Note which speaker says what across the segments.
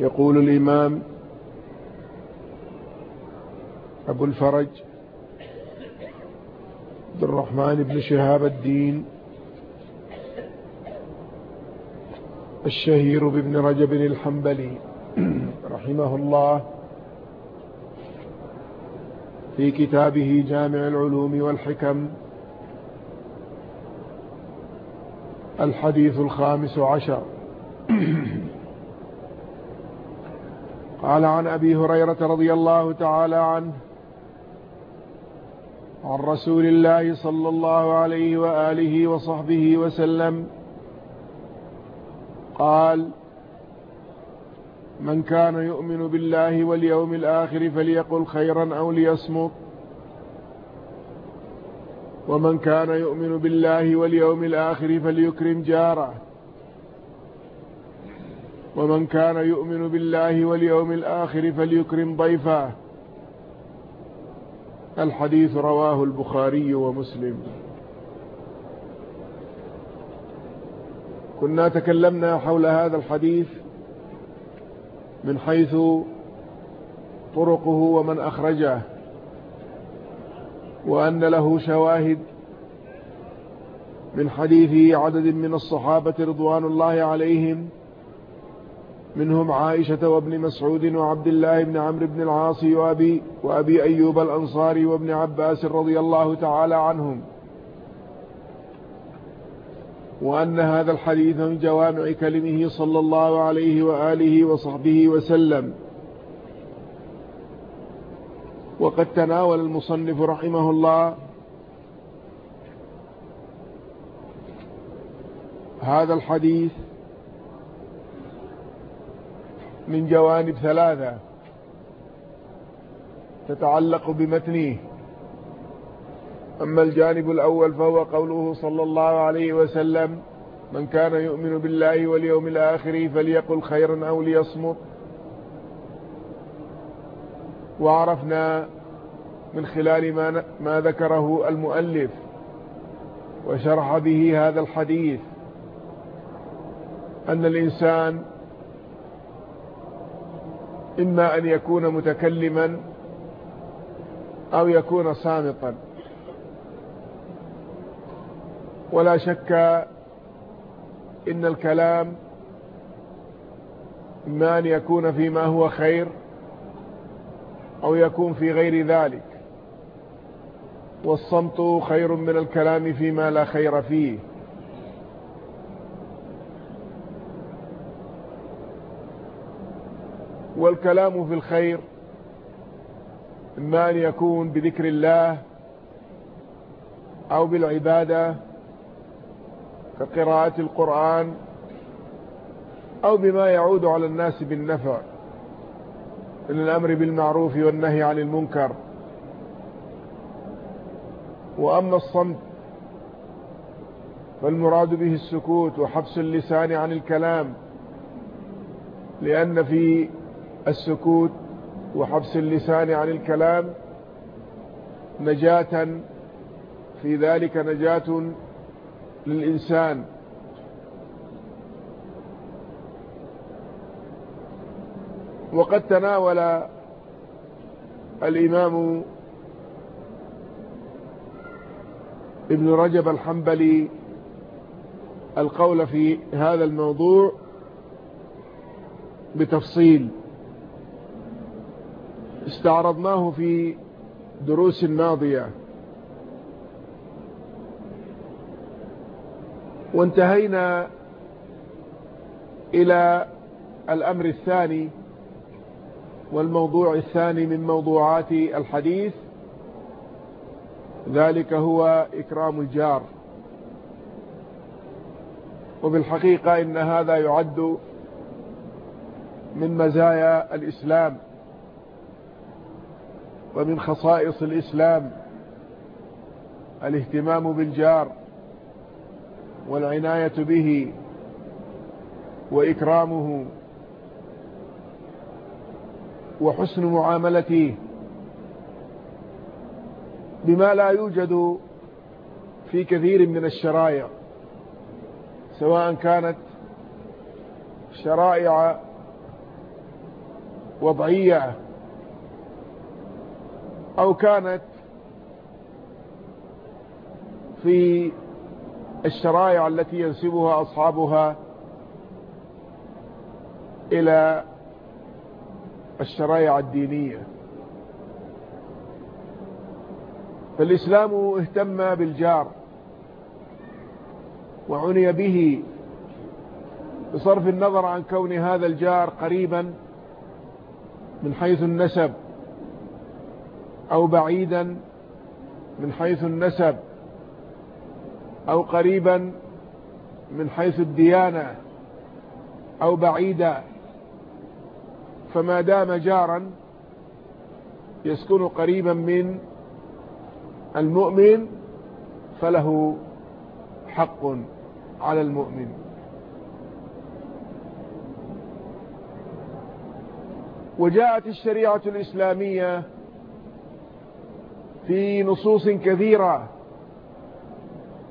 Speaker 1: يقول الإمام أبو الفرج عبد الرحمن بن شهاب الدين الشهير بابن رجب الحنبلي رحمه الله في كتابه جامع العلوم والحكم الحديث الخامس عشر قال عن أبي هريرة رضي الله تعالى عنه عن رسول الله صلى الله عليه وآله وصحبه وسلم قال من كان يؤمن بالله واليوم الآخر فليقل خيرا أو ليصمت ومن كان يؤمن بالله واليوم الآخر فليكرم جاره. ومن كان يؤمن بالله واليوم الآخر فليكرم ضيفه. الحديث رواه البخاري ومسلم. كنا تكلمنا حول هذا الحديث من حيث طرقه ومن أخرجه وأن له شواهد من حديث عدد من الصحابة رضوان الله عليهم منهم عائشة وابن مسعود وعبد الله بن عمرو بن العاص وأبي, وأبي أيوب الأنصاري وابن عباس رضي الله تعالى عنهم. وأن هذا الحديث من جوامع كلمه صلى الله عليه وآله وصحبه وسلم. وقد تناول المصنف رحمه الله هذا الحديث من جوانب ثلاثة تتعلق بمتنه أما الجانب الأول فهو قوله صلى الله عليه وسلم من كان يؤمن بالله واليوم الآخر فليقل خيرا أو ليصمت. وعرفنا من خلال ما, ما ذكره المؤلف وشرح به هذا الحديث أن الإنسان إما أن يكون متكلما أو يكون صامتا. ولا شك إن الكلام إما أن يكون فيما هو خير أو يكون في غير ذلك. والصمت خير من الكلام فيما لا خير فيه. والكلام في الخير إما أن يكون بذكر الله أو بالعبادة كقراءة القرآن أو بما يعود على الناس بالنفع من الأمر بالمعروف والنهي عن المنكر. وأما الصمت فالمراد به السكوت وحبس اللسان عن الكلام لأن في السكوت وحبس اللسان عن الكلام نجاة في ذلك نجاة للإنسان. وقد تناول الإمام ابن رجب الحنبلي القول في هذا الموضوع بتفصيل. استعرضناه في دروس ماضية وانتهينا إلى الأمر الثاني والموضوع الثاني من موضوعات الحديث. ذلك هو إكرام الجار. وبالحقيقة إن هذا يعد من مزايا الإسلام. ومن خصائص الإسلام الاهتمام بالجار والعناية به وإكرامه وحسن معاملته بما لا يوجد في كثير من الشرائع سواء كانت شرائع وضعية أو كانت في الشرائع التي ينسبها أصحابها إلى الشرائع الدينية. فالإسلام اهتم بالجار وعني به بصرف النظر عن كون هذا الجار قريبا من حيث النسب أو بعيدا من حيث النسب أو قريبا من حيث الديانة أو بعيدا. فما دام جارا يسكن قريبا من المؤمن فله حق على المؤمن. وجاءت الشريعة الإسلامية في نصوص كثيرة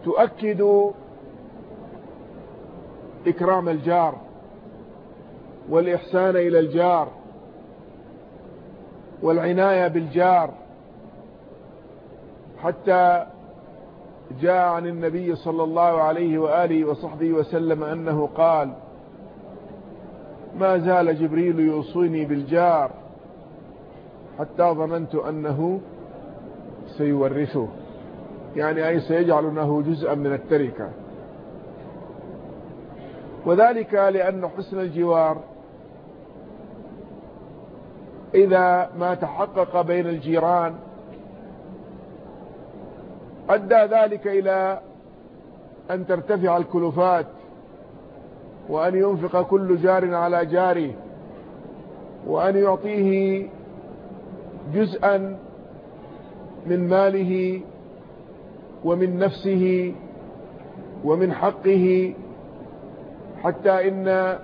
Speaker 1: تؤكد إكرام الجار والإحسان إلى الجار والعناية بالجار حتى جاء عن النبي صلى الله عليه وآله وصحبه وسلم أنه قال ما زال جبريل يوصيني بالجار حتى ظننت أنه سيورثه. يعني أي سيجعل أنه جزءا من التركة. وذلك لأن حسن الجوار إذا ما تحقق بين الجيران أدى ذلك إلى أن ترتفع الكلفات وأن ينفق كل جار على جاره وأن يعطيه جزءا من ماله ومن نفسه ومن حقه حتى إن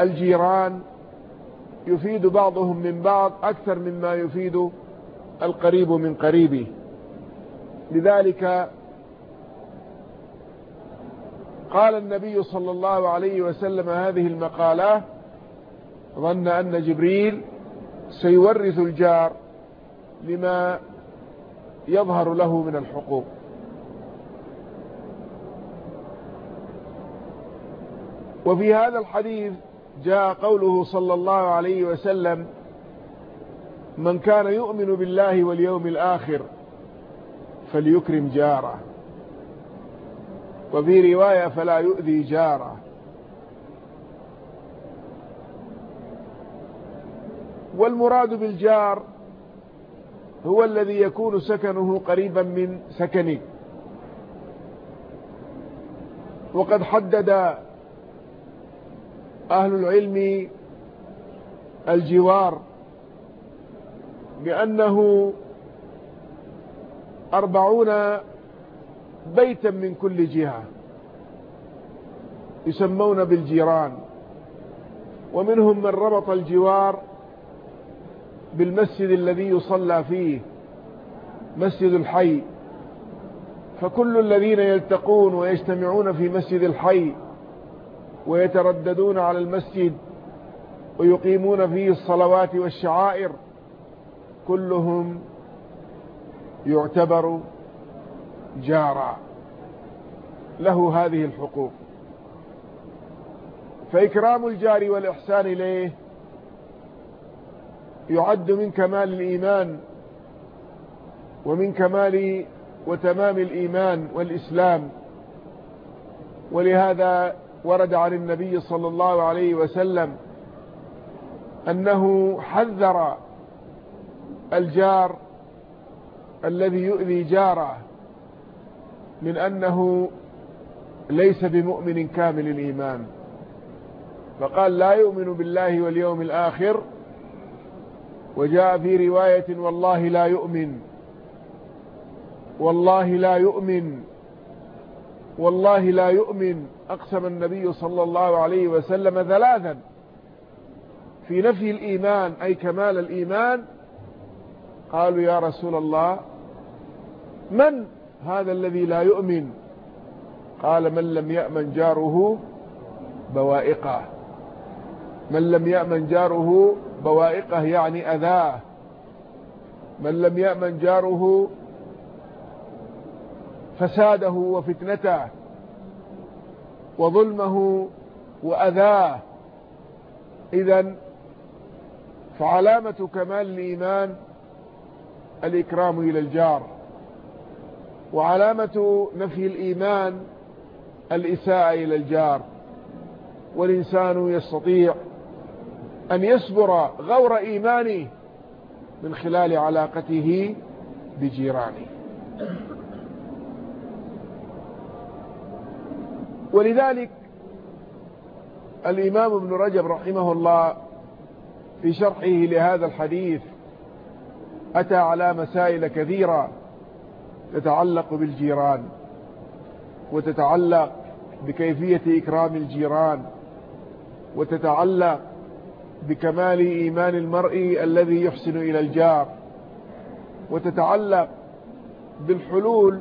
Speaker 1: الجيران يفيد بعضهم من بعض أكثر مما يفيد القريب من قريبه. لذلك قال النبي صلى الله عليه وسلم هذه المقالة ظن أن جبريل سيورث الجار. لما يظهر له من الحقوق. وفي هذا الحديث جاء قوله صلى الله عليه وسلم من كان يؤمن بالله واليوم الآخر فليكرم جاره. وفي رواية فلا يؤذي جاره. والمراد بالجار هو الذي يكون سكنه قريبا من سكنك وقد حدد أهل العلم الجوار بأنه أربعون بيتا من كل جهة يسمون بالجيران. ومنهم من ربط الجوار بالمسجد الذي يصلى فيه مسجد الحي. فكل الذين يلتقون ويجتمعون في مسجد الحي ويترددون على المسجد ويقيمون فيه الصلوات والشعائر كلهم يعتبر جارا. له هذه الحقوق. فإكرام الجار والإحسان إليه يعد من كمال الإيمان ومن كمال وتمام الإيمان والإسلام. ولهذا ورد عن النبي صلى الله عليه وسلم أنه حذر الجار الذي يؤذي جاره من أنه ليس بمؤمن كامل الإيمان. فقال لا يؤمن بالله واليوم الآخر وجاء في رواية والله لا يؤمن. والله لا يؤمن. والله لا يؤمن. أقسم النبي صلى الله عليه وسلم ثلاثا. في نفي الإيمان أي كمال الإيمان قالوا يا رسول الله من هذا الذي لا يؤمن؟ قال من لم يأمن جاره بوائقه. من لم يأمن جاره بوائقه يعني أذاه. من لم يأمن جاره فساده وفتنته وظلمه وأذاه. إذا فعلامة كمال الإيمان الإكرام إلى الجار وعلامة نفي الإيمان الإساءة إلى الجار. والإنسان يستطيع أن يصبر غور إيمانه من خلال علاقته بجيرانه. ولذلك الإمام ابن رجب رحمه الله في شرحه لهذا الحديث أتى على مسائل كثيرة تتعلق بالجيران وتتعلق بكيفية إكرام الجيران وتتعلق بكمال إيمان المرء الذي يحسن إلى الجار وتتعلق بالحلول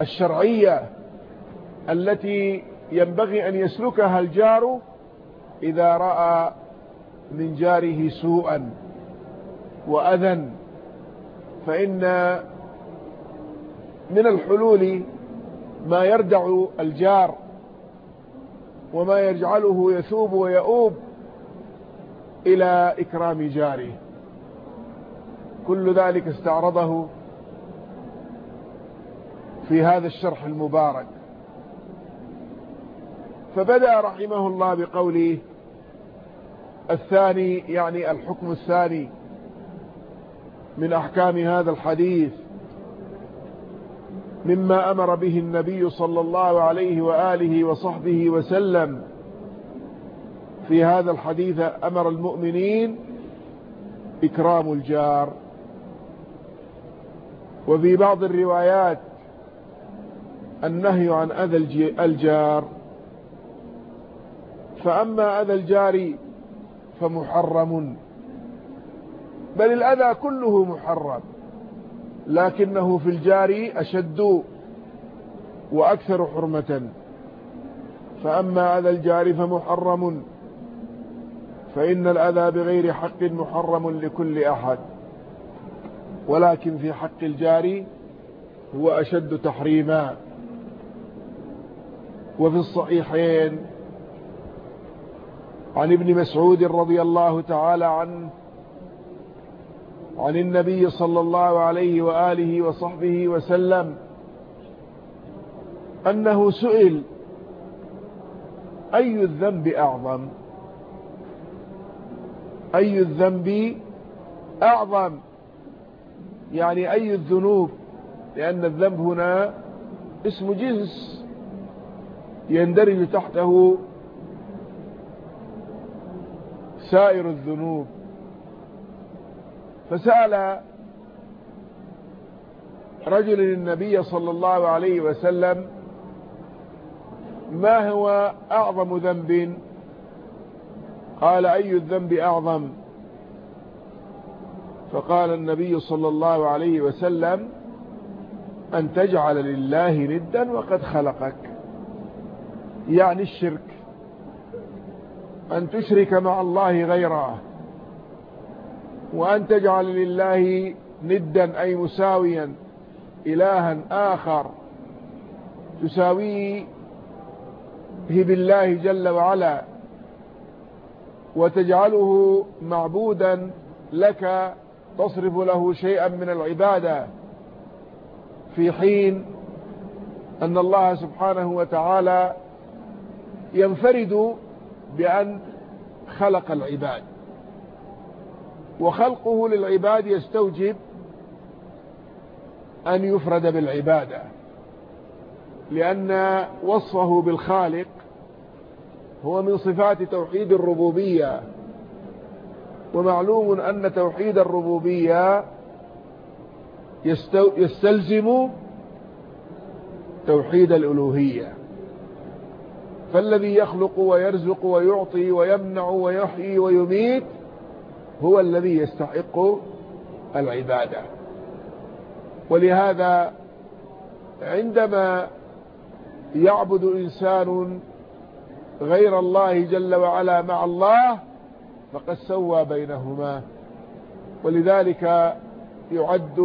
Speaker 1: الشرعية التي ينبغي أن يسلكها الجار إذا رأى من جاره سوءا وأذى. فإن من الحلول ما يردع الجار وما يجعله يثوب ويؤوب إلى إكرام جاره. كل ذلك استعرضه في هذا الشرح المبارك. فبدأ رحمه الله بقوله الثاني يعني الحكم الثاني من أحكام هذا الحديث مما أمر به النبي صلى الله عليه وآله وصحبه وسلم في هذا الحديث أمر المؤمنين إكرام الجار. وفي بعض الروايات النهي عن أذى الجار. فأما أذى الجار فمحرم. بل الأذى كله محرم لكنه في الجار أشد وأكثر حرمة. فأما أذى الجار فمحرم. فإن الأذى بغير حق محرم لكل أحد ولكن في حق الجار هو أشد تحريما. وفي الصحيحين عن ابن مسعود رضي الله تعالى عنه عن النبي صلى الله عليه وآله وصحبه وسلم أنه سئل أي الذنب أعظم؟ أي الذنب أعظم؟ يعني أي الذنوب؟ لأن الذنب هنا اسم جنس يندرج تحته سائر الذنوب. فسأل رجل النبي صلى الله عليه وسلم ما هو أعظم ذنب؟ قال أي الذنب أعظم؟ فقال النبي صلى الله عليه وسلم أن تجعل لله ندا وقد خلقك. يعني الشرك. أن تشرك مع الله غيره. وأن تجعل لله ندا أي مساويا إلها آخر. تساويه بالله جل وعلا. وتجعله معبودا لك تصرف له شيئا من العبادة. في حين أن الله سبحانه وتعالى ينفرد بأن خلق العباد. وخلقه للعباد يستوجب أن يفرد بالعبادة لأن وصفه بالخالق هو من صفات توحيد الربوبية. ومعلوم أن توحيد الربوبية يستلزم توحيد الألوهية. فالذي يخلق ويرزق ويعطي ويمنع ويحيي ويميت هو الذي يستحق العبادة. ولهذا عندما يعبد إنسان غير الله جل وعلا مع الله فقد سوى بينهما. ولذلك يعد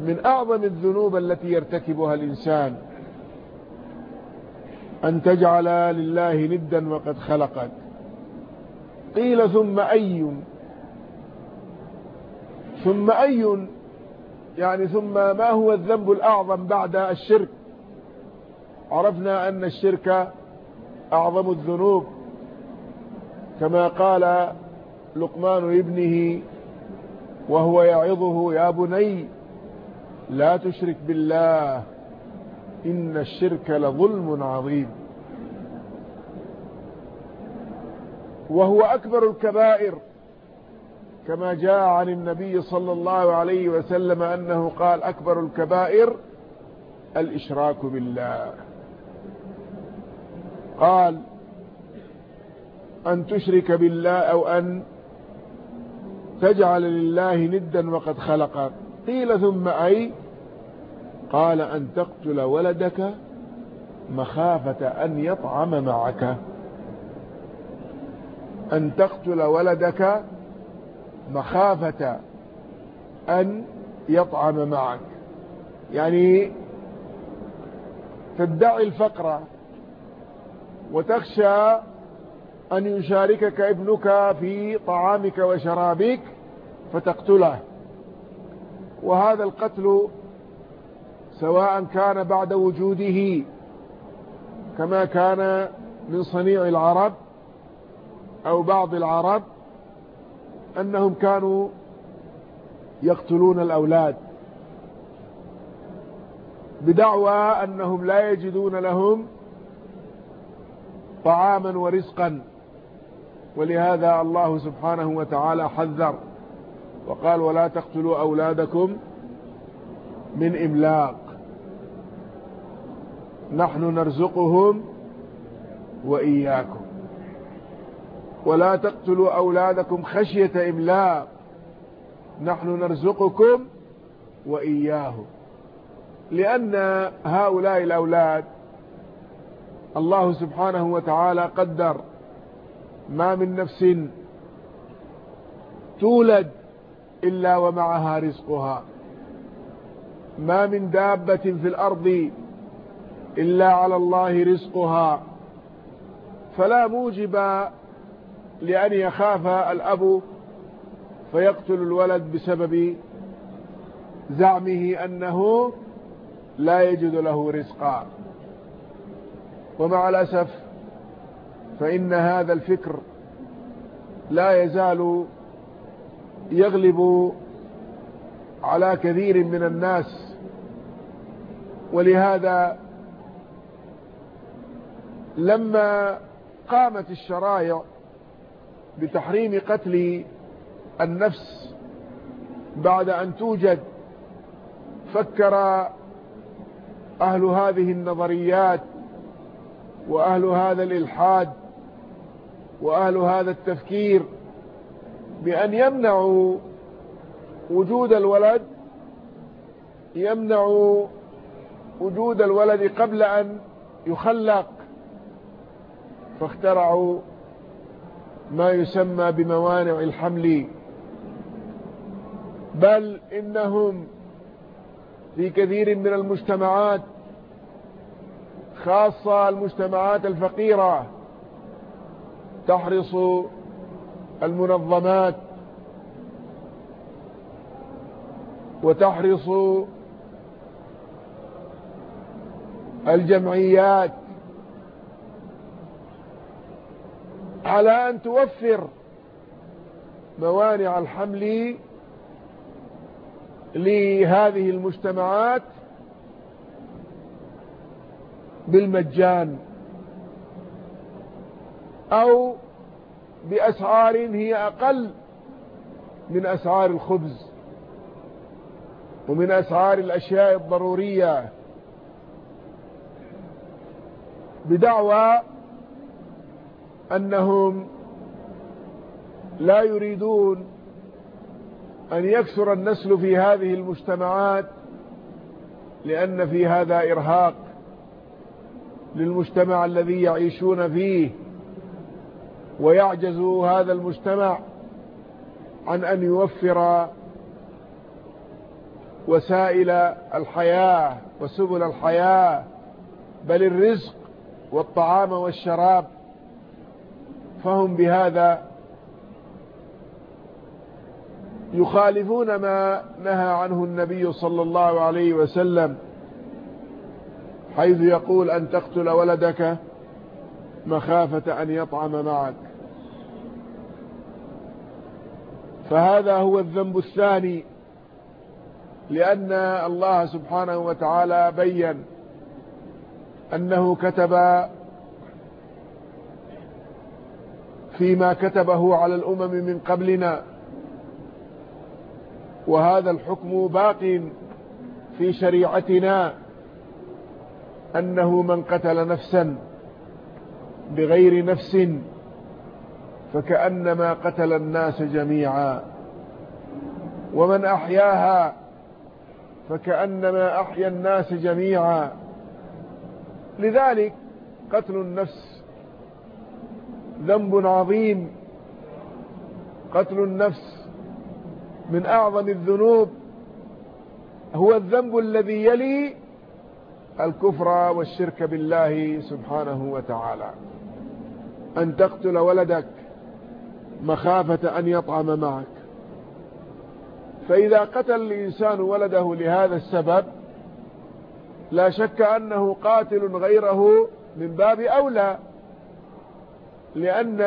Speaker 1: من أعظم الذنوب التي يرتكبها الإنسان أن تجعل لله ندا وقد خلقك. قيل ثم أي؟ ثم أي؟ يعني ثم ما هو الذنب الأعظم بعد الشرك؟ عرفنا أن الشرك أعظم الذنوب كما قال لقمان لابنه وهو يعظه يا بني لا تشرك بالله إن الشرك لظلم عظيم. وهو أكبر الكبائر كما جاء عن النبي صلى الله عليه وسلم أنه قال أكبر الكبائر الإشراك بالله. قال أن تشرك بالله أو أن تجعل لله ندا وقد خلق. قيل ثم أي؟ قال أن تقتل ولدك مخافة أن يطعم معك. أن تقتل ولدك مخافة أن يطعم معك. يعني تدعي الفقر وتخشى أن يشاركك ابنك في طعامك وشرابك فتقتله. وهذا القتل سواء كان بعد وجوده كما كان من صنيع العرب أو بعض العرب أنهم كانوا يقتلون الأولاد بدعوى أنهم لا يجدون لهم طعاما ورزقا. ولهذا الله سبحانه وتعالى حذر وقال ولا تقتلوا أولادكم من إملاق. نحن نرزقهم وإياكم. ولا تقتلوا أولادكم خشية إملاق. نحن نرزقكم وإياهم. لأن هؤلاء الأولاد الله سبحانه وتعالى قدر ما من نفس تولد إلا ومعها رزقها. ما من دابة في الأرض إلا على الله رزقها. فلا موجب لأن يخاف الأب فيقتل الولد بسبب زعمه أنه لا يجد له رزقا. ومع الأسف فإن هذا الفكر لا يزال يغلب على كثير من الناس ولهذا لما قامت الشرائع بتحريم قتل النفس بعد أن توجد فكر أهل هذه النظريات وأهل هذا الإلحاد وأهل هذا التفكير بأن يمنعوا وجود الولد يمنعوا وجود الولد قبل أن يخلق فاخترعوا ما يسمى بموانع الحمل. بل إنهم في كثير من المجتمعات خاصة المجتمعات الفقيرة تحرص المنظمات وتحرص الجمعيات على أن توفر موانع الحمل لهذه المجتمعات بالمجان أو بأسعار هي أقل من أسعار الخبز ومن أسعار الأشياء الضرورية بدعوى أنهم لا يريدون أن يكثر النسل في هذه المجتمعات لأن في هذا إرهاق. للمجتمع الذي يعيشون فيه ويعجز هذا المجتمع عن أن يوفر وسائل الحياة وسبل الحياة بل الرزق والطعام والشراب. فهم بهذا يخالفون ما نهى عنه النبي صلى الله عليه وسلم. حيث يقول أن تقتل ولدك مخافة أن يطعم معك. فهذا هو الذنب الثاني لأن الله سبحانه وتعالى بين أنه كتب فيما كتبه على الأمم من قبلنا. وهذا الحكم باق في شريعتنا. أنه من قتل نفسا بغير نفس فكأنما قتل الناس جميعا. ومن أحياها فكأنما أحيا الناس جميعا. لذلك قتل النفس ذنب عظيم. قتل النفس من أعظم الذنوب. هو الذنب الذي يلي الكفر والشرك بالله سبحانه وتعالى. أن تقتل ولدك مخافة أن يطعم معك. فإذا قتل الإنسان ولده لهذا السبب لا شك أنه قاتل غيره من باب أولى. لأن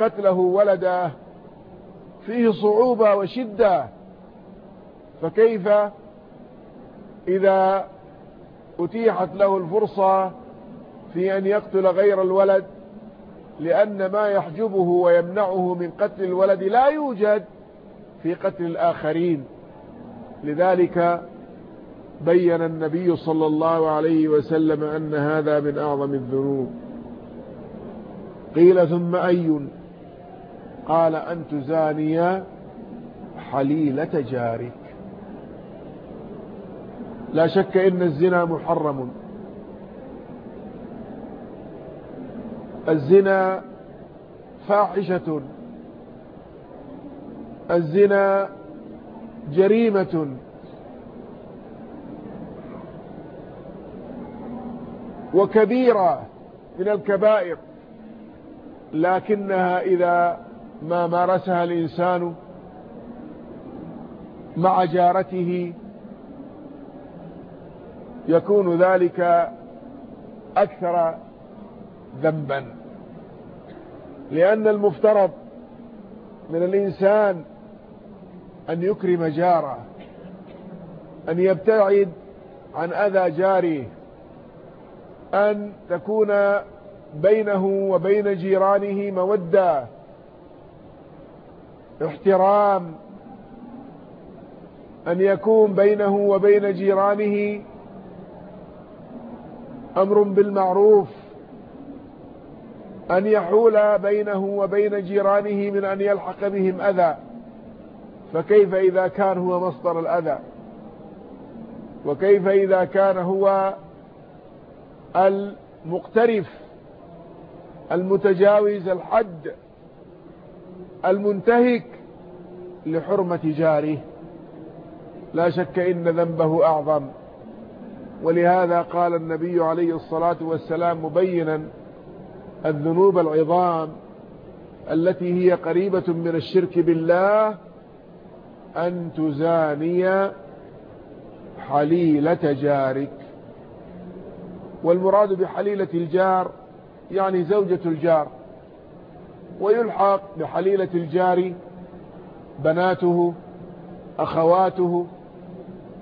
Speaker 1: قتله ولده فيه صعوبة وشدة. فكيف إذا أتيحت له الفرصة في أن يقتل غير الولد لأن ما يحجبه ويمنعه من قتل الولد لا يوجد في قتل الآخرين. لذلك بين النبي صلى الله عليه وسلم أن هذا من أعظم الذنوب. قيل ثم أي؟ قال أن تزاني حليلة جارك. لا شك إن الزنا محرم. الزنا فاحشة. الزنا جريمة. وكبيرة من الكبائر. لكنها إذا ما مارسها الإنسان مع جارته يكون ذلك أكثر ذنبا. لأن المفترض من الإنسان أن يكرم جاره أن يبتعد عن أذى جاره أن تكون بينه وبين جيرانه مودة احترام أن يكون بينه وبين جيرانه أمر بالمعروف أن يحول بينه وبين جيرانه من أن يلحق بهم أذى. فكيف إذا كان هو مصدر الأذى؟ وكيف إذا كان هو المقترف المتجاوز الحد المنتهك لحرمة جاره. لا شك إن ذنبه أعظم. ولهذا قال النبي عليه الصلاة والسلام مبينا الذنوب العظام التي هي قريبة من الشرك بالله أن تزاني حليلة جارك. والمراد بحليلة الجار يعني زوجة الجار ويلحق بحليلة الجار بناته أخواته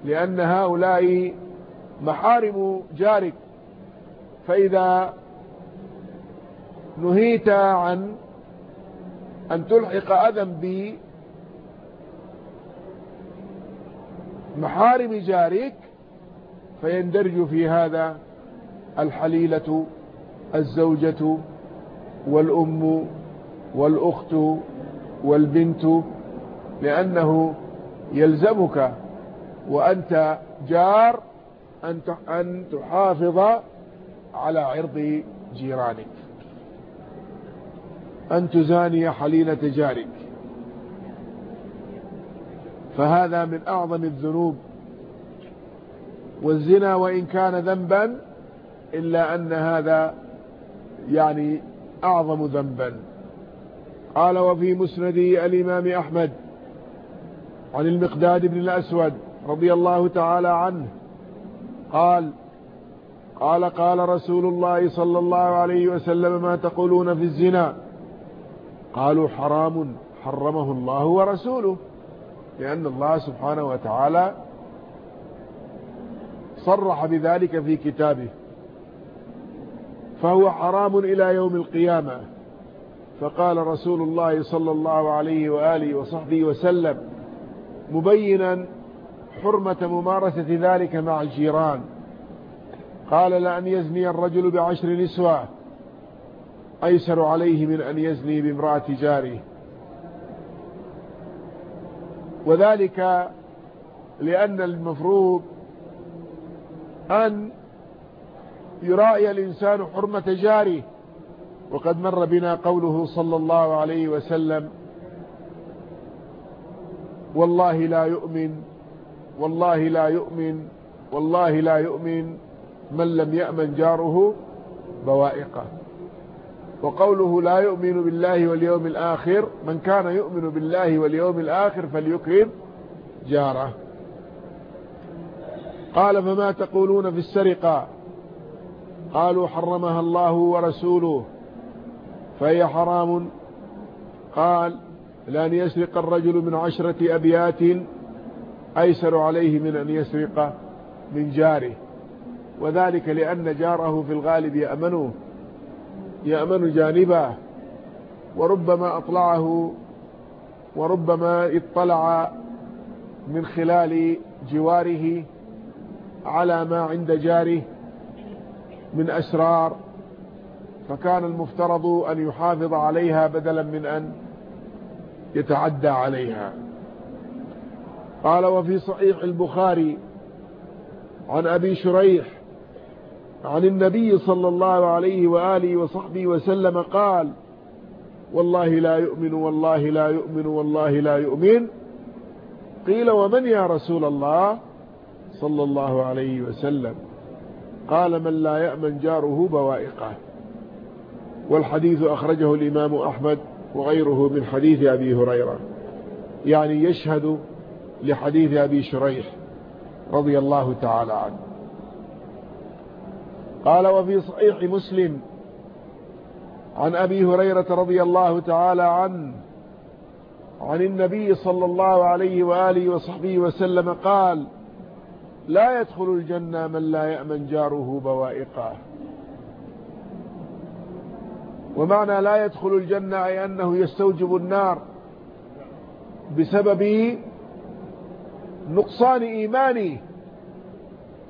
Speaker 1: لأن هؤلاء محارم جارك. فإذا نهيت عن أن تلحق أذى بمحارم جارك فيندرج في هذا الحليلة الزوجة والأم والأخت والبنت لأنه يلزمك وأنت جار أن تحافظ على عرض جيرانك. أن تزاني حليلة جارك. فهذا من أعظم الذنوب. والزنا وإن كان ذنبا إلا أن هذا يعني أعظم ذنبا. قال وفي مسند الإمام أحمد عن المقداد بن الأسود رضي الله تعالى عنه قال قال قال رسول الله صلى الله عليه وسلم ما تقولون في الزنا؟ قالوا حرام حرمه الله ورسوله لأن الله سبحانه وتعالى صرح بذلك في كتابه. فهو حرام إلى يوم القيامة. فقال رسول الله صلى الله عليه وآله وصحبه وسلم مبينا حرمة ممارسة ذلك مع الجيران. قال لأن يزني الرجل بعشر نسوة. أيسر عليه من أن يزني بامرأة جاره. وذلك لأن المفروض أن يراعي الإنسان حرمة جاره. وقد مر بنا قوله صلى الله عليه وسلم والله لا يؤمن والله لا يؤمن والله لا يؤمن من لم يأمن جاره بوائقه. وقوله لا يؤمن بالله واليوم الآخر من كان يؤمن بالله واليوم الآخر فليكرم جاره. قال فما تقولون في السرقة؟ قالوا حرمها الله ورسوله فهي حرام. قال لأن يسرق الرجل من عشرة أبيات أيسر عليه من أن يسرق من جاره. وذلك لأن جاره في الغالب يأمنه يأمن جانبه وربما أطلعه وربما اطلع من خلال جواره على ما عند جاره من أسرار. فكان المفترض أن يحافظ عليها بدلا من أن يتعدى عليها. قال وفي صحيح البخاري عن أبي شريح عن النبي صلى الله عليه وآله وصحبه وسلم قال والله لا يؤمن والله لا يؤمن والله لا يؤمن. قيل ومن يا رسول الله؟ صلى الله عليه وسلم. قال من لا يأمن جاره بوائقه. والحديث أخرجه الإمام أحمد وغيره من حديث أبي هريرة. يعني يشهد لحديث أبي شريح رضي الله تعالى عنه. قال وفي صحيح مسلم عن أبي هريرة رضي الله تعالى عنه عن النبي صلى الله عليه وآله وصحبه وسلم قال لا يدخل الجنة من لا يأمن جاره بوائقه. ومعنى لا يدخل الجنة أي أنه يستوجب النار بسبب نقصان إيمانه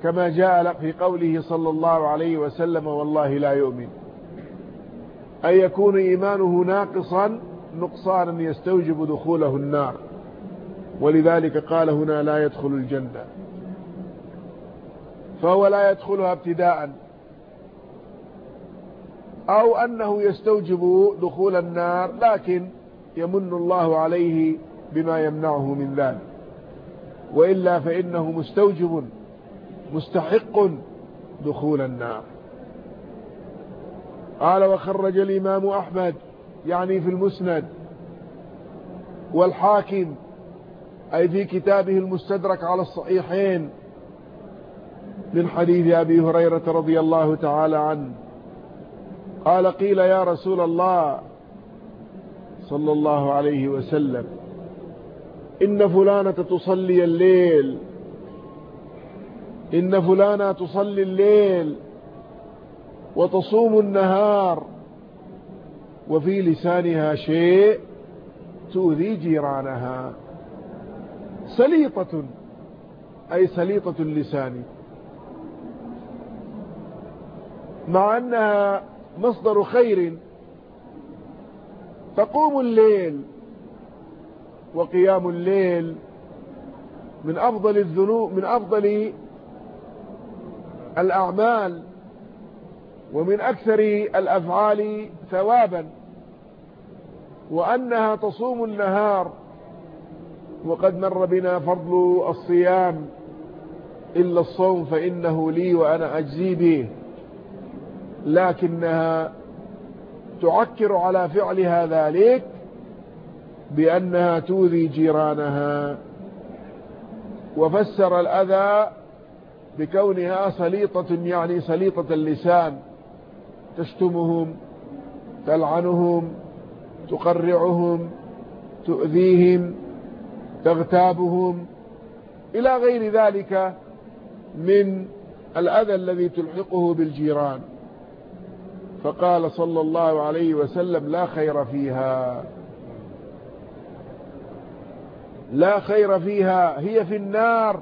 Speaker 1: كما جاء في قوله صلى الله عليه وسلم والله لا يؤمن. أن يكون إيمانه ناقصا نقصانا يستوجب دخوله النار. ولذلك قال هنا لا يدخل الجنة. فهو لا يدخلها ابتداء. أو أنه يستوجب دخول النار لكن يمن الله عليه بما يمنعه من ذلك. وإلا فإنه مستوجب مستحق دخول النار. قال وخرج الإمام أحمد يعني في المسند والحاكم أي في كتابه المستدرك على الصحيحين من حديث أبي هريرة رضي الله تعالى عنه. قال قيل يا رسول الله صلى الله عليه وسلم إن فلانة تصلي الليل. إن فلانة تصلي الليل. وتصوم النهار. وفي لسانها شيء تؤذي جيرانها. سليطة. أي سليطة اللسان. مع أنها مصدر خير. تقوم الليل. وقيام الليل من أفضل الذنوب من أفضل الأعمال ومن أكثر الأفعال ثوابا وأنها تصوم النهار وقد مر بنا فضل الصيام إلا الصوم فإنه لي وأنا أجزي به لكنها تعكر على فعلها ذلك بأنها توذي جيرانها وفسر الأذى بكونها سليطة يعني سليطة اللسان تشتمهم تلعنهم تقرعهم تؤذيهم تغتابهم. إلى غير ذلك من الأذى الذي تلحقه بالجيران. فقال صلى الله عليه وسلم لا خير فيها. لا خير فيها هي في النار.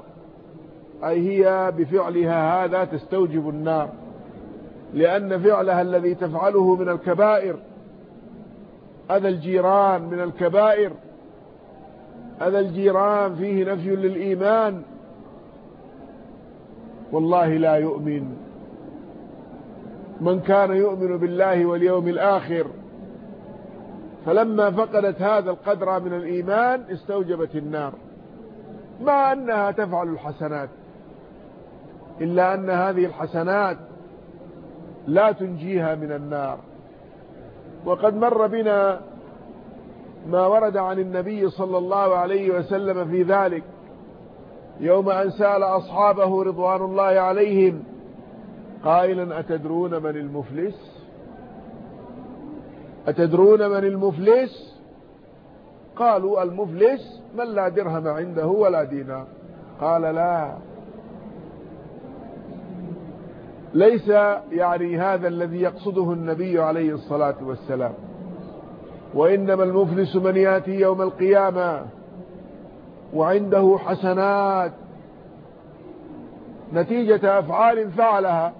Speaker 1: أي هي بفعلها هذا تستوجب النار. لأن فعلها الذي تفعله من الكبائر. أذى الجيران من الكبائر. أذى الجيران فيه نفي للإيمان. والله لا يؤمن. من كان يؤمن بالله واليوم الآخر فلما فقدت هذا القدر من الإيمان استوجبت النار. مع أنها تفعل الحسنات إلا أن هذه الحسنات لا تنجيها من النار. وقد مر بنا ما ورد عن النبي صلى الله عليه وسلم في ذلك يوم أن سأل أصحابه رضوان الله عليهم قائلا أتدرون من المفلس؟ أتدرون من المفلس؟ قالوا المفلس من لا درهم عنده ولا دينار. قال لا. ليس يعني هذا الذي يقصده النبي عليه الصلاة والسلام. وإنما المفلس من يأتي يوم القيامة وعنده حسنات. نتيجة أفعال فعلها.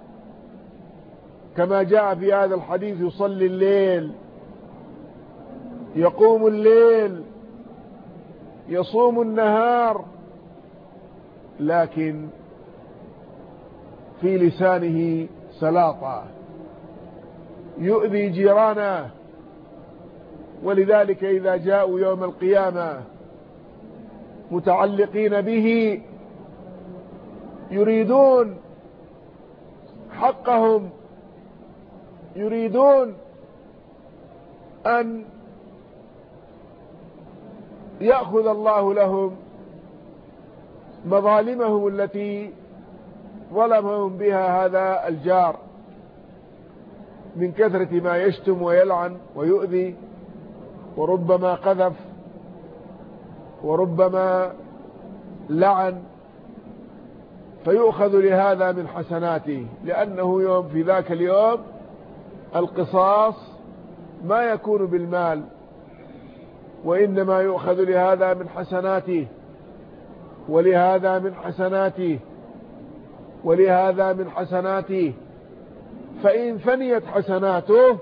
Speaker 1: كما جاء في هذا الحديث يصلي الليل. يقوم الليل يصوم النهار لكن في لسانه سلاطة يؤذي جيرانه. ولذلك إذا جاءوا يوم القيامة متعلقين به يريدون حقهم يريدون أن يأخذ الله لهم مظالمهم التي ظلمهم بها هذا الجار من كثرة ما يشتم ويلعن ويؤذي وربما قذف وربما لعن فيؤخذ لهذا من حسناته لأنه يوم في ذاك اليوم القصاص ما يكون بالمال وإنما يؤخذ لهذا من حسناته ولهذا من حسناته ولهذا من حسناته. فإن فنيت حسناته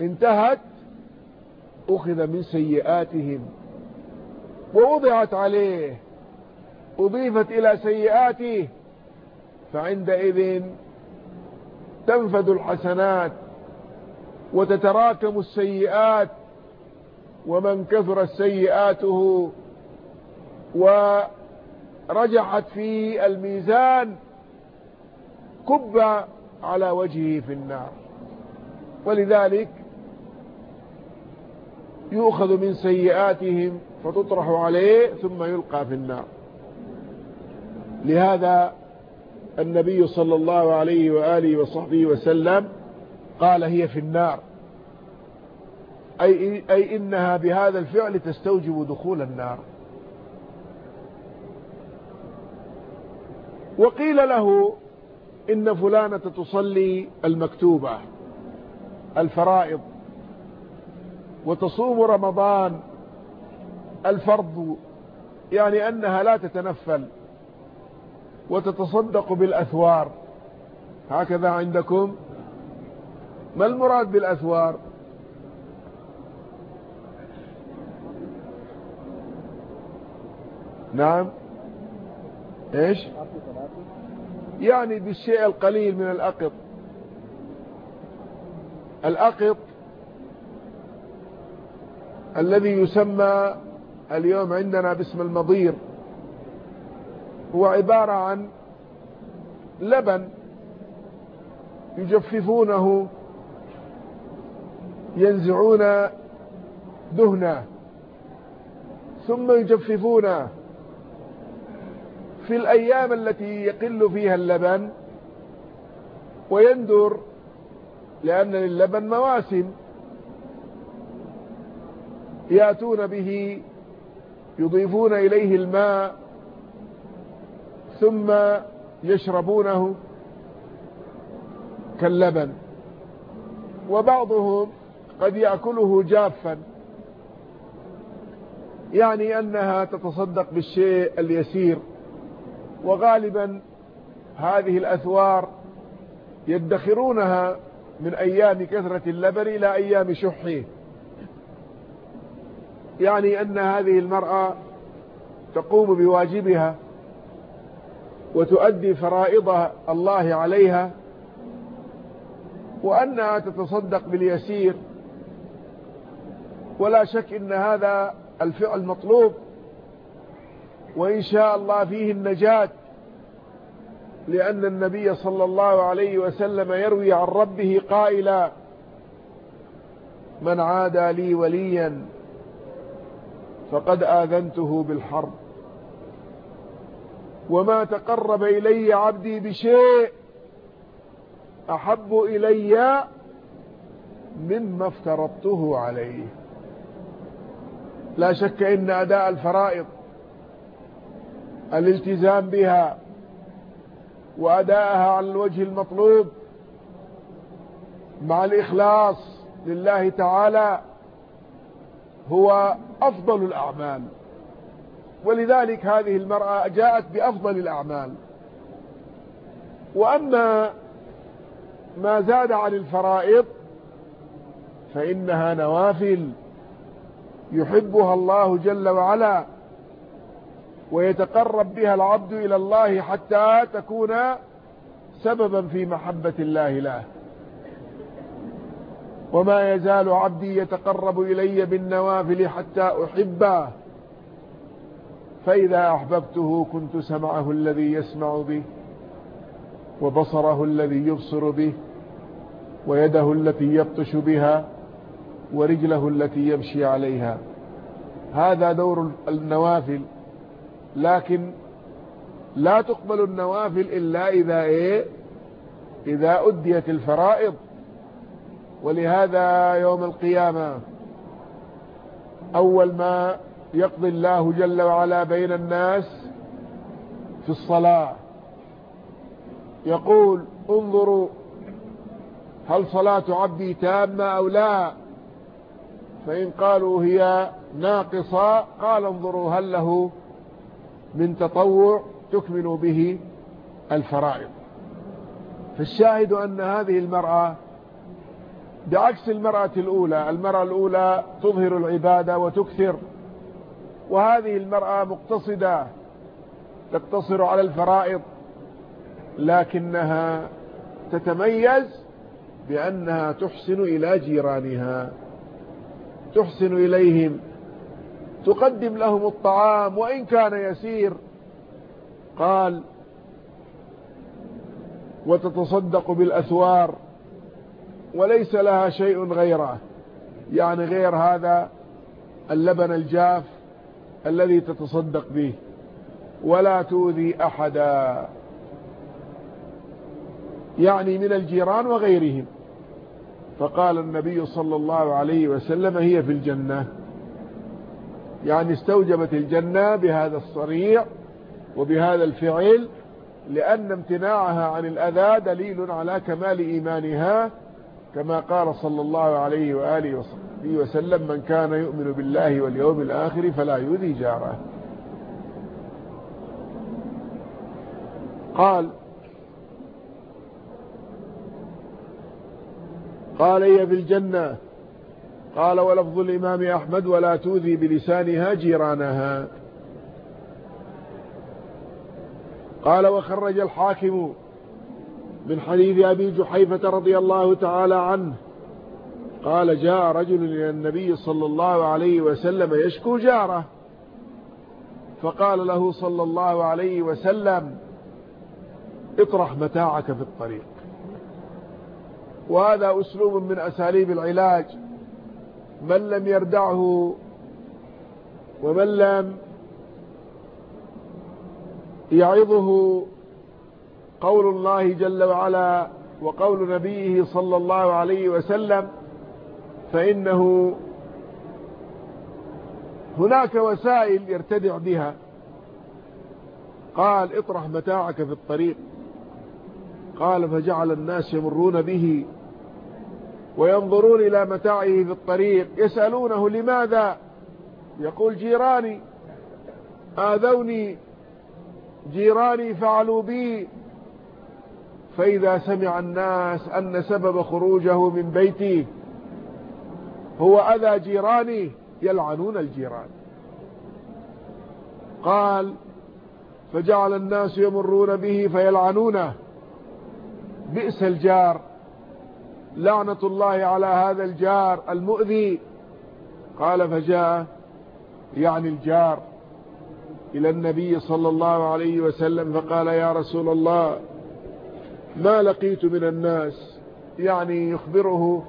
Speaker 1: انتهت أخذ من سيئاتهم ووضعت عليه أضيفت إلى سيئاته. فعندئذ تنفذ الحسنات وتتراكم السيئات ومن كثرت سيئاته ورجحت في الميزان كب على وجهه في النار. ولذلك يؤخذ من سيئاتهم فتطرح عليه ثم يلقى في النار. لهذا النبي صلى الله عليه وآله وصحبه وسلم قال هي في النار. أي, أي إنها بهذا الفعل تستوجب دخول النار. وقيل له إن فلانة تصلي المكتوبة الفرائض وتصوم رمضان الفرض يعني أنها لا تتنفل وتتصدق بالأثوار. هكذا عندكم. ما المراد بالأثوار؟ نعم. إيش؟ يعني بالشيء القليل من الأقط. الأقط الذي يسمى اليوم عندنا باسم المضير. هو عبارة عن لبن يجففونه ينزعون دهنه ثم يجففونه. في الأيام التي يقل فيها اللبن ويندر لأن للبن مواسم يأتون به يضيفون إليه الماء ثم يشربونه كاللبن. وبعضهم قد يأكله جافا يعني أنها تتصدق بالشيء اليسير. وغالبا هذه الأثوار يدخرونها من أيام كثرة اللبن إلى أيام شحه. يعني أن هذه المرأة تقوم بواجبها وتؤدي فرائض الله عليها وأنها تتصدق باليسير. ولا شك إن هذا الفعل مطلوب. وإن شاء الله فيه النجاة لأن النبي صلى الله عليه وسلم يروي عن ربه قائلا من عادى لي وليا فقد آذنته بالحرب وما تقرب إلي عبدي بشيء أحب إلي مما افترضته عليه. لا شك إن أداء الفرائض الالتزام بها وأداءها على الوجه المطلوب مع الإخلاص لله تعالى هو أفضل الأعمال. ولذلك هذه المرأة جاءت بأفضل الأعمال. وأما ما زاد عن الفرائض فإنها نوافل يحبها الله جل وعلا ويتقرب بها العبد إلى الله حتى تكون سببا في محبة الله له. وما يزال عبدي يتقرب إلي بالنوافل حتى أحبه. فإذا أحببته كنت سمعه الذي يسمع به وبصره الذي يبصر به ويده التي يبطش بها ورجله التي يمشي عليها. هذا دور النوافل. لكن لا تقبل النوافل إلا إذا إيه؟ إذا أديت الفرائض. ولهذا يوم القيامة أول ما يقضي الله جل وعلا بين الناس في الصلاة يقول انظروا هل صلاة عبدي تامة أو لا؟ فإن قالوا هي ناقصة قال انظروا هل له من تطوع تكمل به الفرائض. فالشاهد أن هذه المرأة بعكس المرأة الأولى المرأة الأولى تظهر العبادة وتكثر وهذه المرأة مقتصدة تقتصر على الفرائض لكنها تتميز بأنها تحسن إلى جيرانها تحسن إليهم تقدم لهم الطعام وإن كان يسير. قال وتتصدق بالأثوار وليس لها شيء غيره. يعني غير هذا اللبن الجاف الذي تتصدق به ولا تؤذي أحدا. يعني من الجيران وغيرهم. فقال النبي صلى الله عليه وسلم هي في الجنة. يعني استوجبت الجنة بهذا الصريع وبهذا الفعل لأن امتناعها عن الأذى دليل على كمال إيمانها كما قال صلى الله عليه وآله وسلم من كان يؤمن بالله واليوم الآخر فلا يؤذي جاره. قال قال هي في الجنة. قال ولفظ الإمام أحمد ولا توذي بلسانها جيرانها. قال وخرج الحاكم من حديث أبي جحيفة رضي الله تعالى عنه. قال جاء رجل إلى النبي صلى الله عليه وسلم يشكو جاره. فقال له صلى الله عليه وسلم اطرح متاعك في الطريق. وهذا أسلوب من أساليب العلاج. من لم يردعه ومن لم يعظه قول الله جل وعلا وقول نبيه صلى الله عليه وسلم فإنه هناك وسائل يرتدع بها. قال اطرح متاعك في الطريق. قال فجعل الناس يمرون به. وينظرون إلى متاعه في الطريق يسألونه لماذا؟ يقول جيراني آذوني جيراني فعلوا بي. فإذا سمع الناس أن سبب خروجه من بيتي هو أذى جيراني يلعنون الجيران. قال فجعل الناس يمرون به فيلعنونه. بئس الجار. لعنة الله على هذا الجار المؤذي. قال فجاء يعني الجار إلى النبي صلى الله عليه وسلم فقال يا رسول الله ما لقيت من الناس يعني يخبره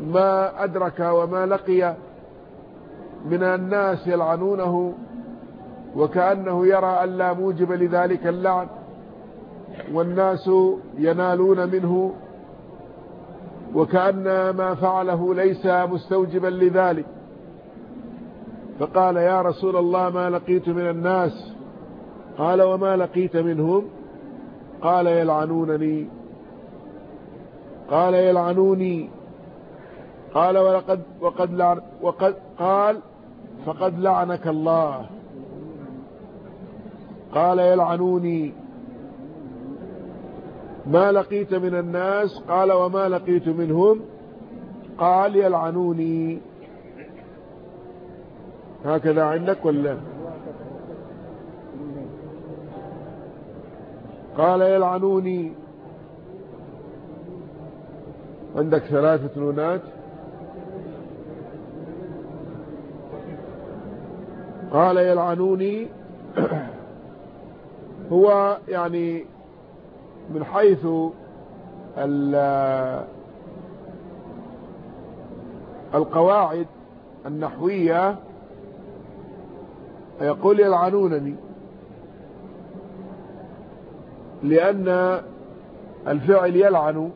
Speaker 1: ما أدرك وما لقي من الناس يلعنونه وكأنه يرى أن لا موجب لذلك اللعن والناس ينالون منه وكأن ما فعله ليس مستوجبا لذلك. فقال يا رسول الله ما لقيت من الناس؟ قال وما لقيت منهم؟ قال يلعنونني. قال يلعنوني. قال ولقد وقد لعن وقد قال فقد لعنك الله. قال يلعنوني. ما لقيت من الناس؟ قال وما لقيت منهم؟ قال يلعنوني. هكذا عندك ولا قال يلعنوني. عندك ثلاثة نونات؟ قال يلعنوني. هو يعني من حيث القواعد النحوية يقول يلعنونني. لأن الفعل يلعن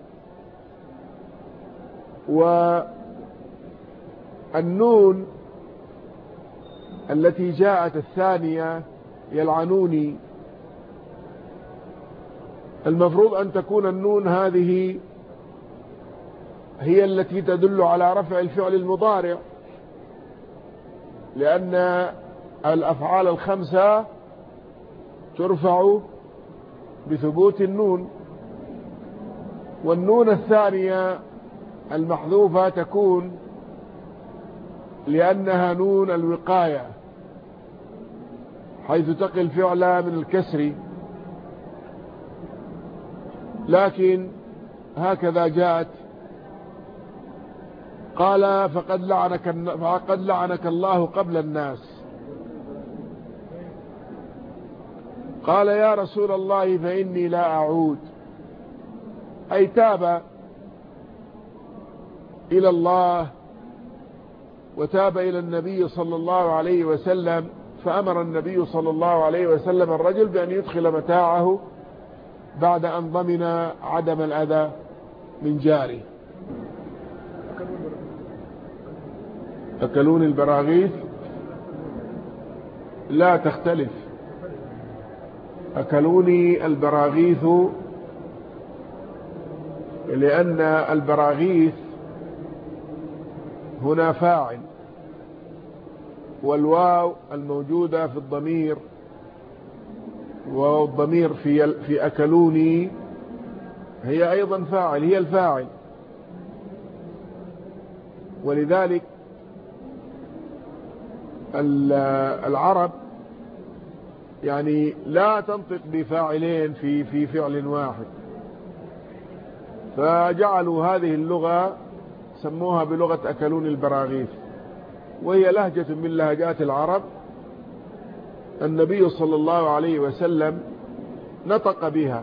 Speaker 1: والنون التي جاءت الثانية يلعنوني. المفروض أن تكون النون هذه هي التي تدل على رفع الفعل المضارع لأن الأفعال الخمسة ترفع بثبوت النون والنون الثانية المحذوفة تكون لأنها نون الوقاية حيث تقي الفعل من الكسر. لكن هكذا جاءت. قال فقد لعنك, فقد لعنك الله قبل الناس. قال يا رسول الله فإني لا أعود. أي تاب إلى الله وتاب إلى النبي صلى الله عليه وسلم فأمر النبي صلى الله عليه وسلم الرجل بأن يدخل متاعه بعد أن ضمن عدم الأذى من جاره. أكلون البراغيث لا تختلف. أكلوني البراغيث لأن البراغيث هنا فاعل والواو الموجودة في الضمير والضمير في في أكلوني هي أيضا فاعل هي الفاعل. ولذلك العرب يعني لا تنطق بفاعلين في في فعل واحد. فجعلوا هذه اللغة سموها بلغة أكلون البراغيث وهي لهجة من لهجات العرب النبي صلى الله عليه وسلم نطق بها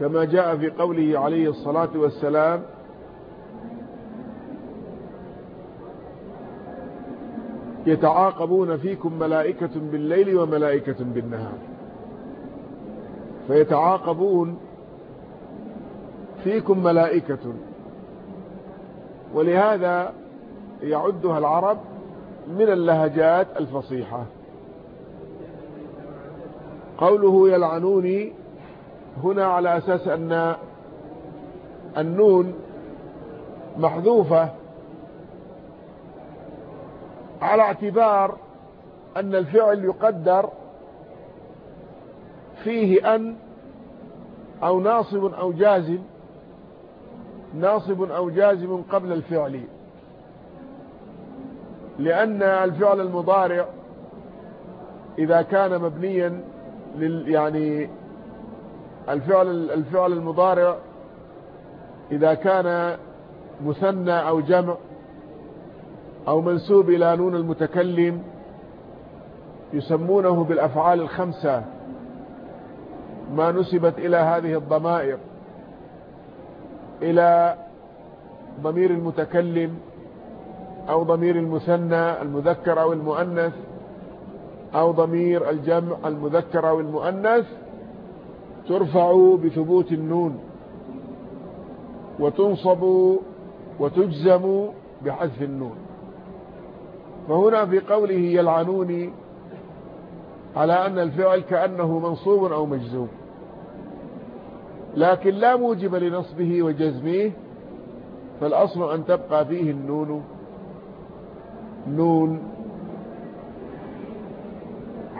Speaker 1: كما جاء في قوله عليه الصلاة والسلام يتعاقبون فيكم ملائكة بالليل وملائكة بالنهار. فيتعاقبون فيكم ملائكة. ولهذا يعدها العرب من اللهجات الفصيحة. قوله يلعنوني هنا على أساس أن النون محذوفة على اعتبار أن الفعل يقدر فيه أن أو ناصب أو جازم ناصب أو جازم قبل الفعل. لأن الفعل المضارع إذا كان مبنيا لل يعني الفعل الفعل المضارع إذا كان مثنى أو جمع أو منسوب إلى نون المتكلم يسمونه بالأفعال الخمسة ما نسبت إلى هذه الضمائر إلى ضمير المتكلم أو ضمير المثنى المذكر أو المؤنث أو ضمير الجمع المذكر أو المؤنث ترفع بثبوت النون وتنصب وتجزم بحذف النون. فهنا في قوله يلعنوني على أن الفعل كأنه منصوب أو مجزوم. لكن لا موجب لنصبه وجزمه فالأصل أن تبقى فيه النون نون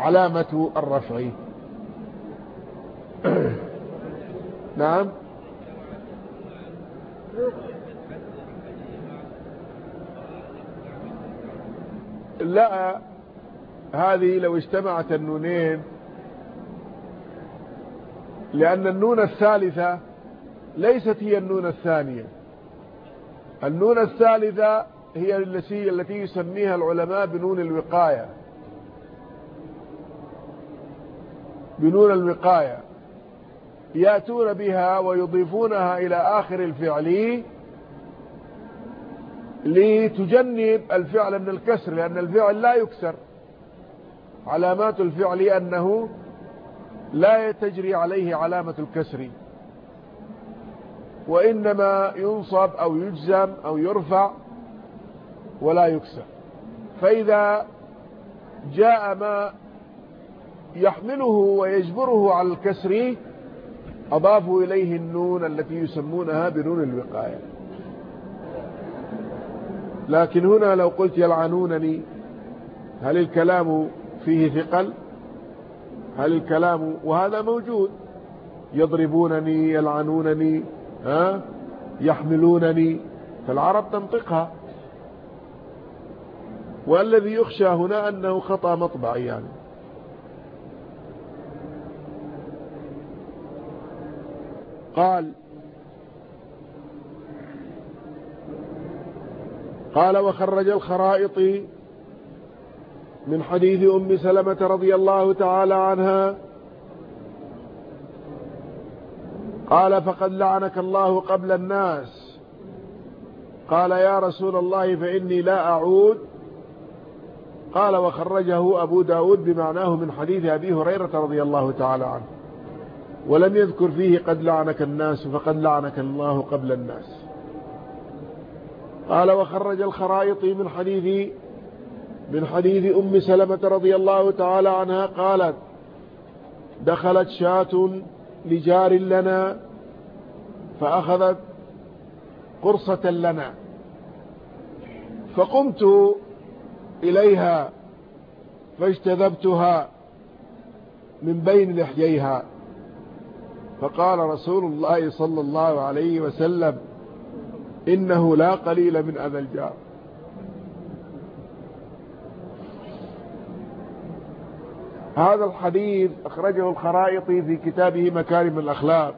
Speaker 1: علامة الرفع. نعم. لا هذه لو اجتمعت النونين لأن النون الثالثة ليست هي النون الثانية. النون الثالثة هي التي يسميها العلماء بنون الوقاية. بنون الوقاية يأتون بها ويضيفونها إلى آخر الفعل لتجنب الفعل من الكسر لأن الفعل لا يكسر. علامات الفعل أنه لا تجري عليه علامة الكسر وإنما ينصب أو يجزم أو يرفع ولا يكسر. فإذا جاء ما يحمله ويجبره على الكسر أضافوا إليه النون التي يسمونها بنون الوقاية. لكن هنا لو قلت يلعنونني هل الكلام فيه ثقل؟ هل الكلام وهذا موجود؟ يضربونني يلعنونني ها؟ يحملونني. فالعرب تنطقها. والذي يخشى هنا أنه خطأ مطبعي يعني قال قال وخرج الخرائط من حديث أم سلمة رضي الله تعالى عنها قال فقد لعنك الله قبل الناس قال يا رسول الله فإني لا أعود قال وخرجه أبو داود بمعناه من حديث أبي هريرة رضي الله تعالى عنه ولم يذكر فيه قد لعنك الناس فقد لعنك الله قبل الناس. قال وخرج الخرائط من حديث من حديث أم سلمة رضي الله تعالى عنها قالت دخلت شاة لجار لنا فأخذت قرصة لنا فقمت إليها فاجتذبتها من بين لحييها. فقال رسول الله صلى الله عليه وسلم إنه لا قليل من أذى الجار. هذا الحديث أخرجه الخرائطي في كتابه مكارم الأخلاق.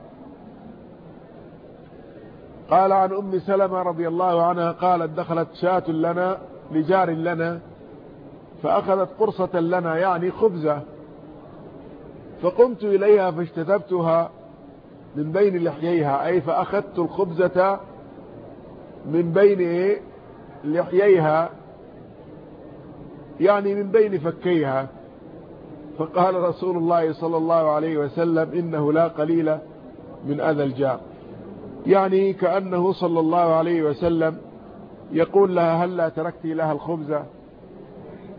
Speaker 1: قال عن أم سلمة رضي الله عنها قالت دخلت شاة لنا لجار لنا فأخذت قرصة لنا يعني خبزة فقمت إليها فاجتذبتها من بين لحييها أي فأخذت الخبزة من بين لحييها يعني من بين فكيها. فقال رسول الله صلى الله عليه وسلم إنه لا قليل من أذى الجار. يعني كأنه صلى الله عليه وسلم يقول لها هل لا تركت لها الخبزة؟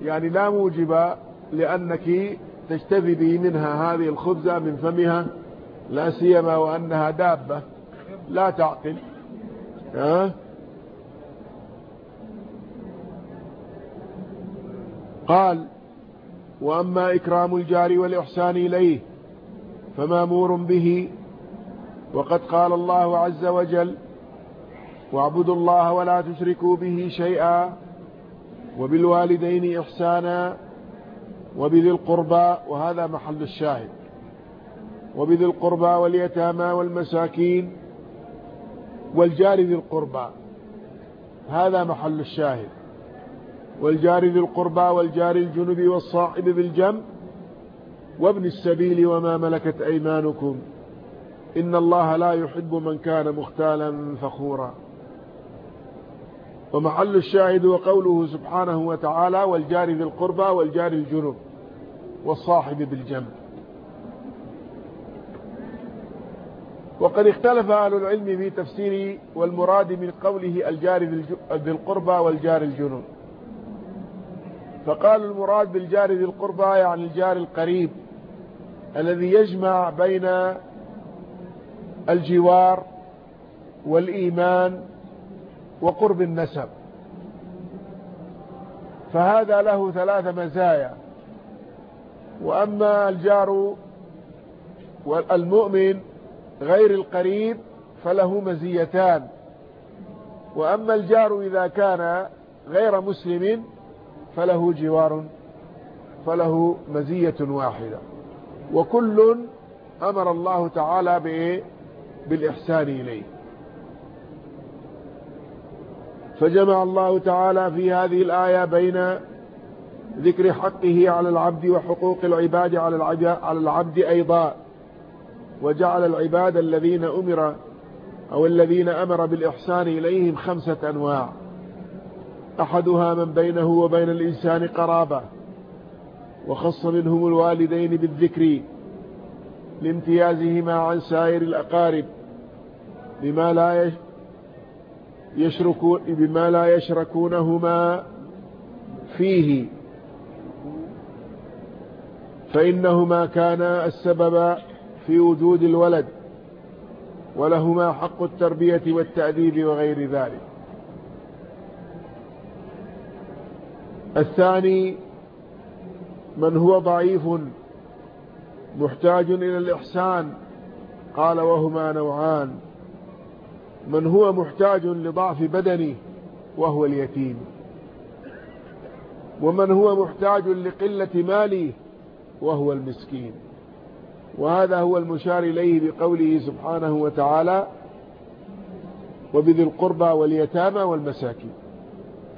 Speaker 1: يعني لا موجب لأنك تجتذبي منها هذه الخبزة من فمها لا سيما وأنها دابة. لا تعقل. ها؟ قال وأما إكرام الجار والإحسان إليه فمامور به. وقد قال الله عز وجل واعبدوا الله ولا تشركوا به شيئا وبالوالدين إحسانا وبذي القربى. وهذا محل الشاهد. وبذي القربى واليتامى والمساكين والجار ذي القربى. هذا محل الشاهد. والجار ذي القربى والجار الجنب والصاحب بالجنب وابن السبيل وما ملكت أيمانكم. إن الله لا يحب من كان مختالا فخورا. ومحل الشاهد وقوله سبحانه وتعالى والجار ذي القربى والجار الجنب والصاحب بالجنب وقد اختلف أهل العلم في تفسير والمراد من قوله الجار ذي القربى والجار الجنب فقال المراد بالجار ذي القربى يعني الجار القريب الذي يجمع بين الجوار والإيمان وقرب النسب. فهذا له ثلاث مزايا. وأما الجار والمؤمن غير القريب فله مزيتان. وأما الجار إذا كان غير مسلم فله جوار فله مزية واحدة. وكل أمر الله تعالى بالإحسان إليه. فجمع الله تعالى في هذه الآية بين ذكر حقه على العبد وحقوق العباد على العبد أيضا. وجعل العباد الذين أمر أو الذين أمر بالإحسان إليهم خمسة أنواع. أحدها من بينه وبين الإنسان قرابة وخص منهم الوالدين بالذكر لامتيازهما عن سائر الأقارب بما لا يشركون بما لا يشركونهما فيه. فإنهما كانا السبب في وجود الولد ولهما حق التربية والتأديب وغير ذلك. الثاني من هو ضعيف محتاج إلى الإحسان قال وهما نوعان. من هو محتاج لضعف بدنه وهو اليتيم. ومن هو محتاج لقلة ماله وهو المسكين. وهذا هو المشار إليه بقوله سبحانه وتعالى وبذي القربى واليتامى والمساكين.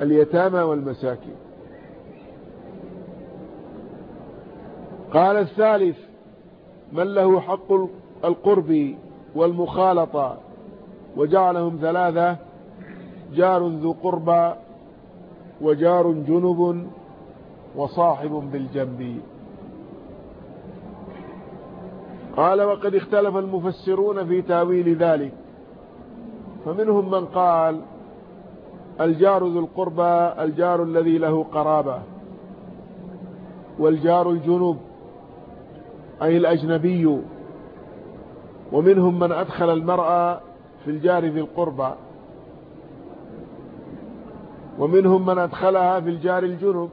Speaker 1: اليتامى والمساكين. قال الثالث من له حق القرب والمخالطة وجعلهم ثلاثة جار ذو قربى وجار جنب وصاحب بالجنب. قال وقد اختلف المفسرون في تاويل ذلك. فمنهم من قال الجار ذو القربى الجار الذي له قرابة والجار الجنوب أي الأجنبي. ومنهم من أدخل المرأة في الجار ذي القربى. ومنهم من أدخلها في الجار الجنوب.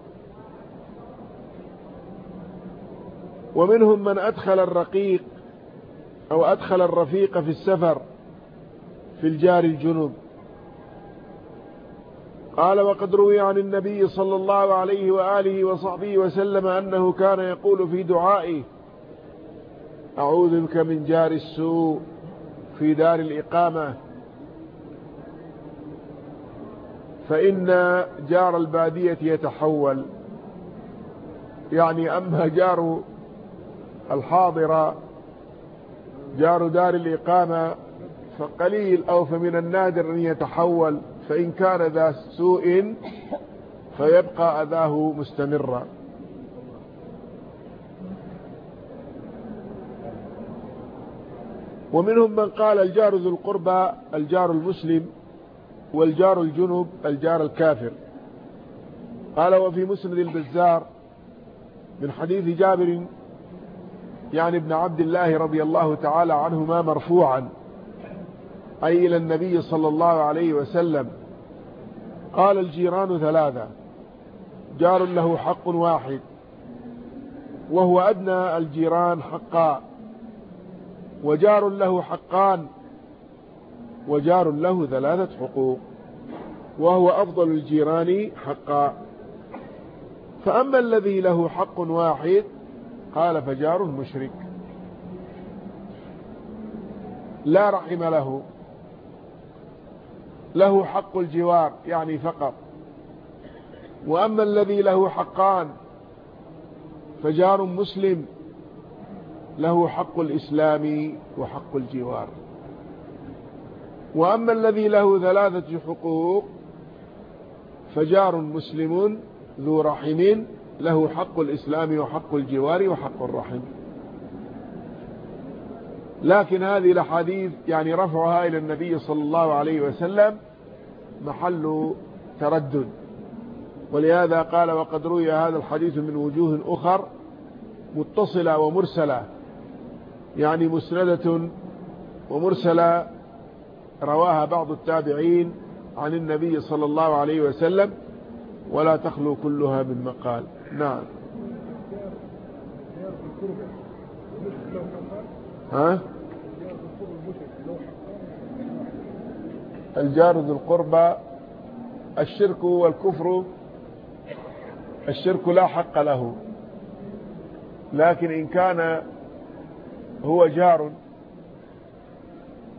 Speaker 1: ومنهم من أدخل الرقيق أو أدخل الرفيق في السفر في الجار الجنوب. قال وقد روي عن النبي صلى الله عليه وآله وصحبه وسلم أنه كان يقول في دعائه أعوذ بك من جار السوء في دار الإقامة. فإن جار البادية يتحول يعني أما جار الحاضرة جار دار الإقامة فقليل أو فمن النادر أن يتحول فإن كان ذا سوء فيبقى أذاه مستمرا. ومنهم من قال الجار ذو القربى الجار المسلم والجار الجنب الجار الكافر. قال وفي مسند البزار من حديث جابر يعني ابن عبد الله رضي الله تعالى عنهما مرفوعا. أي إلى النبي صلى الله عليه وسلم. قال الجيران ثلاثة. جار له حق واحد. وهو أدنى الجيران حقا. وجار له حقان. وجار له ثلاثة حقوق. وهو أفضل الجيران حقا. فأما الذي له حق واحد قال فجار مشرك. لا رحم له. له حق الجوار يعني فقط. وأما الذي له حقان فجار مسلم له حق الإسلام وحق الجوار. وأما الذي له ثلاثة حقوق فجار مسلم ذو رحم له حق الإسلام وحق الجوار وحق الرحم. لكن هذه الأحاديث يعني رفعها إلى النبي صلى الله عليه وسلم محل تردد. ولهذا قال وقد روي هذا الحديث من وجوه أخر متصلة ومرسلة. يعني مسندة ومرسلة رواها بعض التابعين عن النبي صلى الله عليه وسلم ولا تخلو كلها من مقال. نعم. ها؟ الجار ذو القربى الشرك والكفر الشرك لا حق له. لكن إن كان هو جار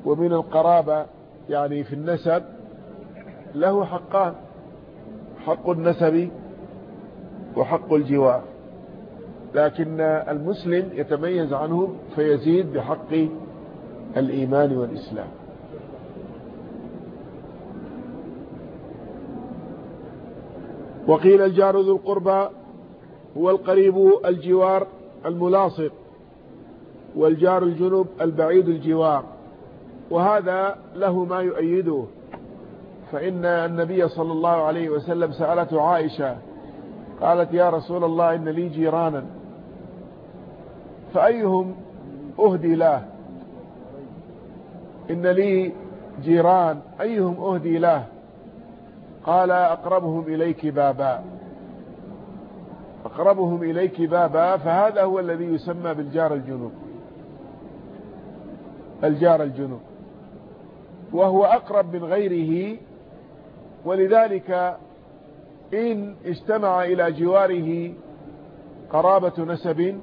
Speaker 1: ومن القرابة يعني في النسب له حقان. حق النسب وحق الجوار. لكن المسلم يتميز عنه فيزيد بحق الإيمان والإسلام. وقيل الجار ذو القربى هو القريب الجوار الملاصق والجار الجنوب البعيد الجوار. وهذا له ما يؤيده فإن النبي صلى الله عليه وسلم سألته عائشة قالت يا رسول الله إن لي جيرانا فأيهم أهدي له إن لي جيران أيهم أهدي له قال أقربهم إليك بابا أقربهم إليك بابا فهذا هو الذي يسمى بالجار الجنوب الجار الجنوب وهو أقرب من غيره ولذلك إن اجتمع إلى جواره قرابة نسب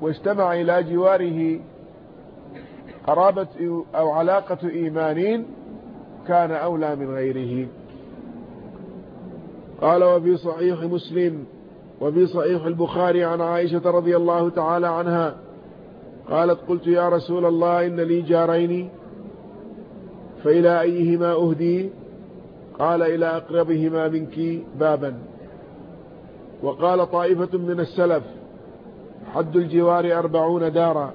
Speaker 1: واجتمع إلى جواره قرابة أو علاقة إيمان كان أولى من غيره. قال وفي صحيح مسلم وفي صحيح البخاري عن عائشة رضي الله تعالى عنها قالت قلت يا رسول الله إن لي جارين فإلى أيهما أهدي؟ قال إلى أقربهما منك بابا. وقال طائفة من السلف حد الجوار أربعون دارا.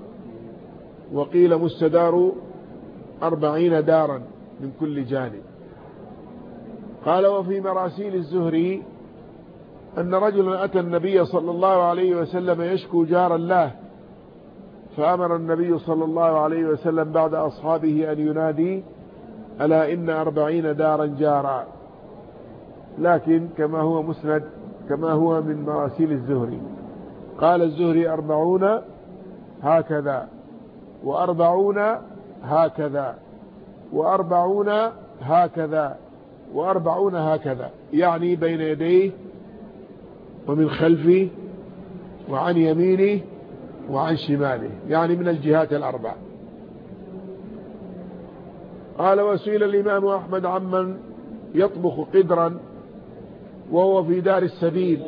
Speaker 1: وقيل مستدار أربعين دارا من كل جانب. قال وفي مراسيل الزهري أن رجلا أتى النبي صلى الله عليه وسلم يشكو جارا له فأمر النبي صلى الله عليه وسلم بعد أصحابه أن ينادي ألا إن أربعين دارا جارا. لكن كما هو مسند كما هو من مراسيل الزهري. قال الزهري أربعون هكذا وأربعون هكذا وأربعون هكذا وأربعون هكذا. يعني بين يديه ومن خلفه وعن يمينه وعن شماله. يعني من الجهات الأربع قال وسئل الإمام أحمد عمن يطبخ قدرا وهو في دار السبيل.